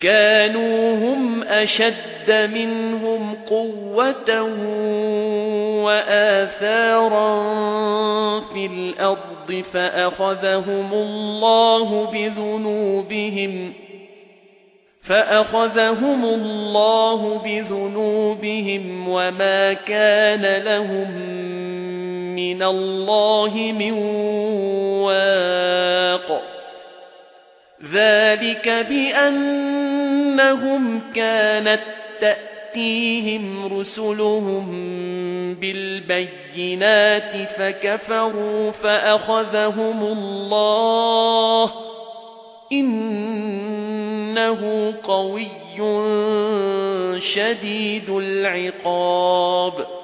كَانُوا هُمْ أَشَدَّ مِنْهُمْ قُوَّةً وَآثَارًا فِي الْأَرْضِ فَأَخَذَهُمُ اللَّهُ بِذُنُوبِهِمْ فَأَخَذَهُمُ اللَّهُ بِذُنُوبِهِمْ وَمَا كَانَ لَهُم مِّنَ اللَّهِ مِن وَاقٍ ذَلِكَ بِأَنَّهُمْ كَانَتْ تَأْتِيهِمْ رُسُلُهُم بِالْبَيِّنَاتِ فَكَفَرُوا فَأَخَذَهُمُ اللَّهُ إِنَّهُ قَوِيٌّ شَدِيدُ الْعِقَابِ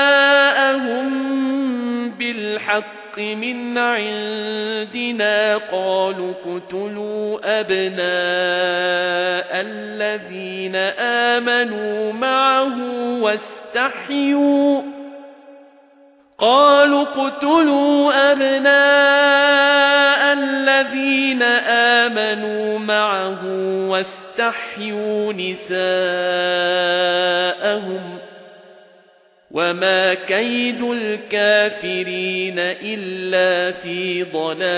بِالْحَقِّ مِنْ عِندِنَا قَالُوا اقْتُلُوا أَبْنَاءَ الَّذِينَ آمَنُوا مَعَهُ وَاسْتَحْيُوا قَالُوا اقْتُلُوا أَبْنَاءَ الَّذِينَ آمَنُوا مَعَهُ وَاسْتَحْيُوا نِسَاءَهُمْ وَمَا كَيْدُ الْكَافِرِينَ إِلَّا فِي ضَلَالٍ